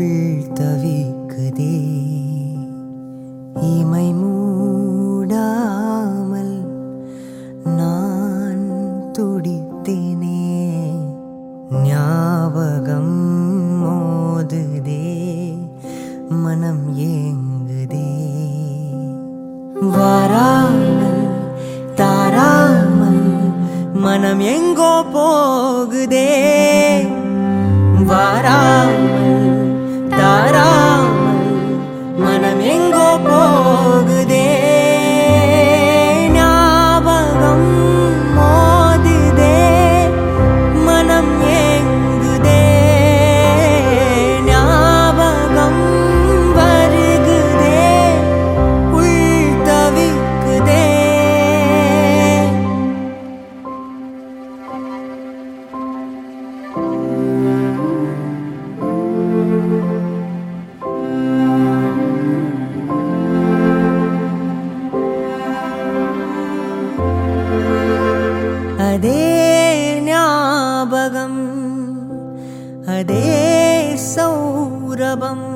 முள் தவிக்குதே இமை மூடாமல் நான் துடித்தேனே. ஞாபகம் மோதுதே. மனம் ஏங்குதே. வாராமல் தாராமல் மனம் எங்கோ போகுதே. வாரா ेनगम् अदे सौरभम्